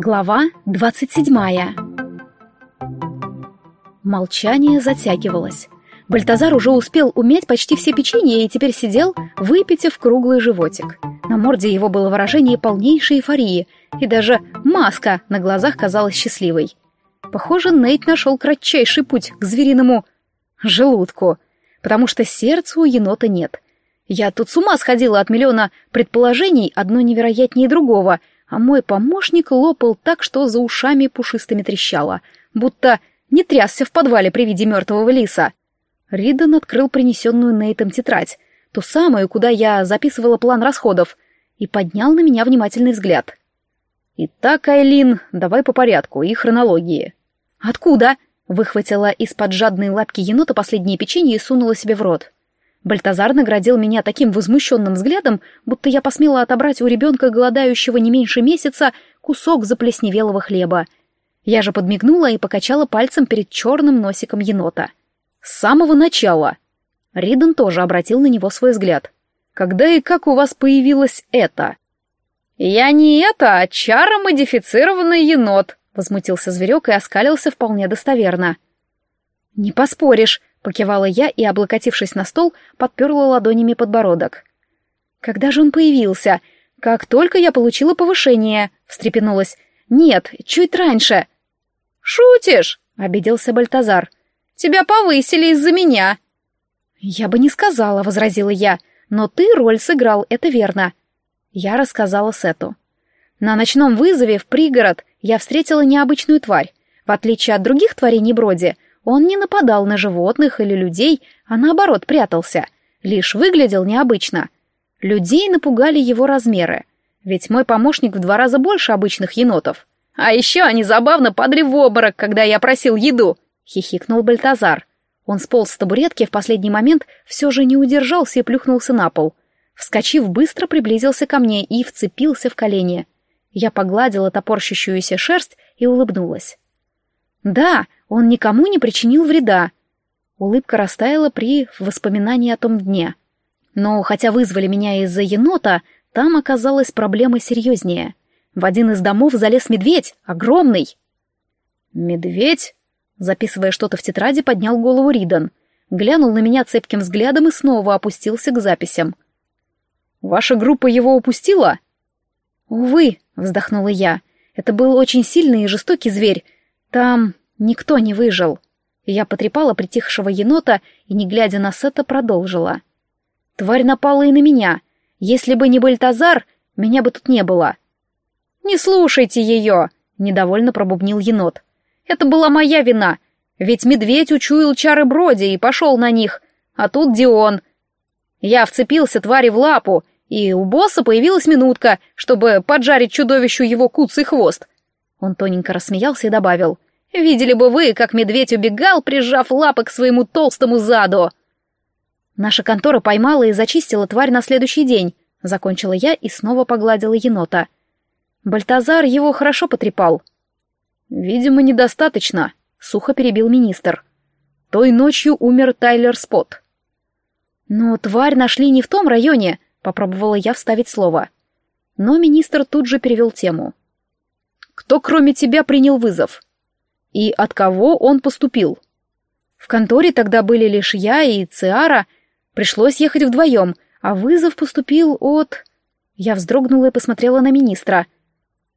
Глава 27 Молчание затягивалось. Бальтазар уже успел умять почти все печенья и теперь сидел, выпитив круглый животик. На морде его было выражение полнейшей эйфории, и даже маска на глазах казалась счастливой. Похоже, Нейт нашел кратчайший путь к звериному желудку, потому что сердца у енота нет. Я тут с ума сходила от миллиона предположений, одно невероятнее другого, а мой помощник лопал так, что за ушами пушистыми трещало, будто не трясся в подвале при виде мертвого лиса. Риден открыл принесенную Нейтом тетрадь, ту самую, куда я записывала план расходов, и поднял на меня внимательный взгляд. «Итак, Айлин, давай по порядку и хронологии». «Откуда?» — выхватила из-под жадной лапки енота последнее печенье и сунула себе в рот. Бальтазар наградил меня таким возмущенным взглядом, будто я посмела отобрать у ребенка, голодающего не меньше месяца, кусок заплесневелого хлеба. Я же подмигнула и покачала пальцем перед черным носиком енота. «С самого начала!» Риден тоже обратил на него свой взгляд. «Когда и как у вас появилось это?» «Я не это, а чаромодифицированный енот», — возмутился зверек и оскалился вполне достоверно. «Не поспоришь», — покивала я и, облокотившись на стол, подперла ладонями подбородок. «Когда же он появился? Как только я получила повышение», — встрепенулась. «Нет, чуть раньше». «Шутишь?» — обиделся Бальтазар. «Тебя повысили из-за меня». «Я бы не сказала», — возразила я. «Но ты роль сыграл, это верно». Я рассказала Сету. На ночном вызове в пригород я встретила необычную тварь. В отличие от других творений Броди, он не нападал на животных или людей, а наоборот прятался, лишь выглядел необычно. Людей напугали его размеры, ведь мой помощник в два раза больше обычных енотов. А еще они забавно падали в обморок, когда я просил еду, хихикнул Бальтазар. Он сполз с табуретки, в последний момент все же не удержался и плюхнулся на пол. Вскочив, быстро приблизился ко мне и вцепился в колени. Я погладила топорщащуюся шерсть и улыбнулась. Да, он никому не причинил вреда. Улыбка растаяла при воспоминании о том дне. Но хотя вызвали меня из-за енота, там оказалась проблема серьезнее. В один из домов залез медведь, огромный. «Медведь?» Записывая что-то в тетради, поднял голову Ридан. Глянул на меня цепким взглядом и снова опустился к записям. «Ваша группа его упустила?» «Увы», — вздохнула я, — «это был очень сильный и жестокий зверь. Там Никто не выжил. Я потрепала притихшего енота и, не глядя на Сета, продолжила. Тварь напала и на меня. Если бы не Бальтазар, меня бы тут не было. «Не слушайте ее!» — недовольно пробубнил енот. «Это была моя вина, ведь медведь учуял чары Броди и пошел на них, а тут Дион. Я вцепился твари в лапу, и у босса появилась минутка, чтобы поджарить чудовищу его куцый хвост». Он тоненько рассмеялся и добавил — Видели бы вы, как медведь убегал, прижав лапы к своему толстому заду. Наша контора поймала и зачистила тварь на следующий день, закончила я и снова погладила енота. Бальтазар его хорошо потрепал. Видимо, недостаточно, сухо перебил министр. Той ночью умер Тайлер Спот. Но тварь нашли не в том районе, попробовала я вставить слово. Но министр тут же перевел тему. Кто кроме тебя принял вызов? И от кого он поступил? В конторе тогда были лишь я и Циара. Пришлось ехать вдвоем, а вызов поступил от... Я вздрогнула и посмотрела на министра.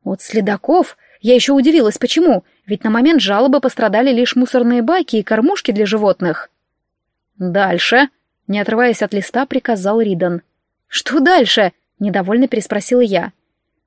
От следаков? Я еще удивилась, почему, ведь на момент жалобы пострадали лишь мусорные баки и кормушки для животных. «Дальше», — не отрываясь от листа, приказал Ридан. «Что дальше?» — недовольно переспросила я.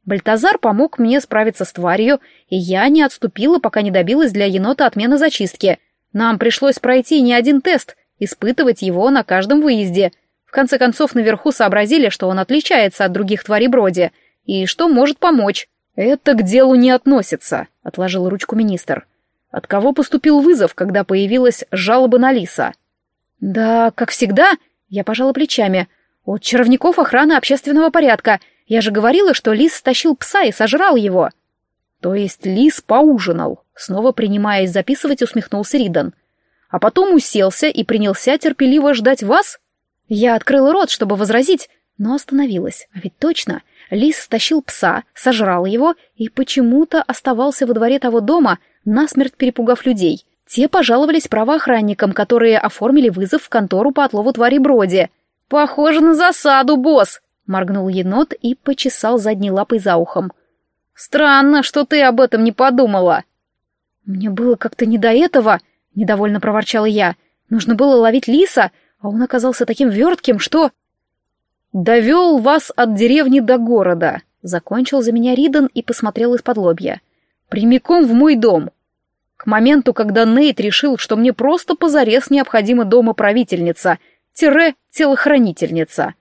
Бальтазар помог мне справиться с тварью, и я не отступила, пока не добилась для енота отмены зачистки. Нам пришлось пройти не один тест, испытывать его на каждом выезде. В конце концов, наверху сообразили, что он отличается от других тварей Броди, и что может помочь. «Это к делу не относится», — отложил ручку министр. «От кого поступил вызов, когда появилась жалоба на лиса?» «Да, как всегда», — я пожала плечами. «От чаровников охраны общественного порядка», — я же говорила, что лис стащил пса и сожрал его. То есть лис поужинал, снова принимаясь записывать, усмехнулся Ридан. А потом уселся и принялся терпеливо ждать вас? Я открыла рот, чтобы возразить, но остановилась. А ведь точно, Лис стащил пса, сожрал его и почему-то оставался во дворе того дома, насмерть перепугав людей. Те пожаловались правоохранникам, которые оформили вызов в контору по отлову твари Броди. «Похоже на засаду, босс!» — моргнул енот и почесал задней лапой за ухом. «Странно, что ты об этом не подумала!» «Мне было как-то не до этого!» — недовольно проворчала я. «Нужно было ловить лиса, а он оказался таким вертким, что...» «Довел вас от деревни до города», — закончил за меня Риден и посмотрел из-под лобья. «Прямиком в мой дом. К моменту, когда Нейт решил, что мне просто позарез необходима дома правительница, тире телохранительница».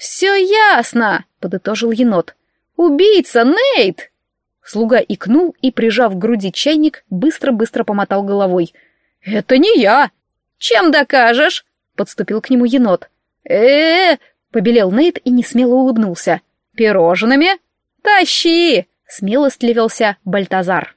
«Все ясно», — подытожил енот. «Убийца, Нейт!» Слуга икнул и, прижав к груди чайник, быстро-быстро помотал головой. «Это не я!» «Чем докажешь?» — подступил к нему енот. э, -э, Побелел Нейт и несмело улыбнулся. «Пирожными?» «Тащи!» — смело стливился Бальтазар.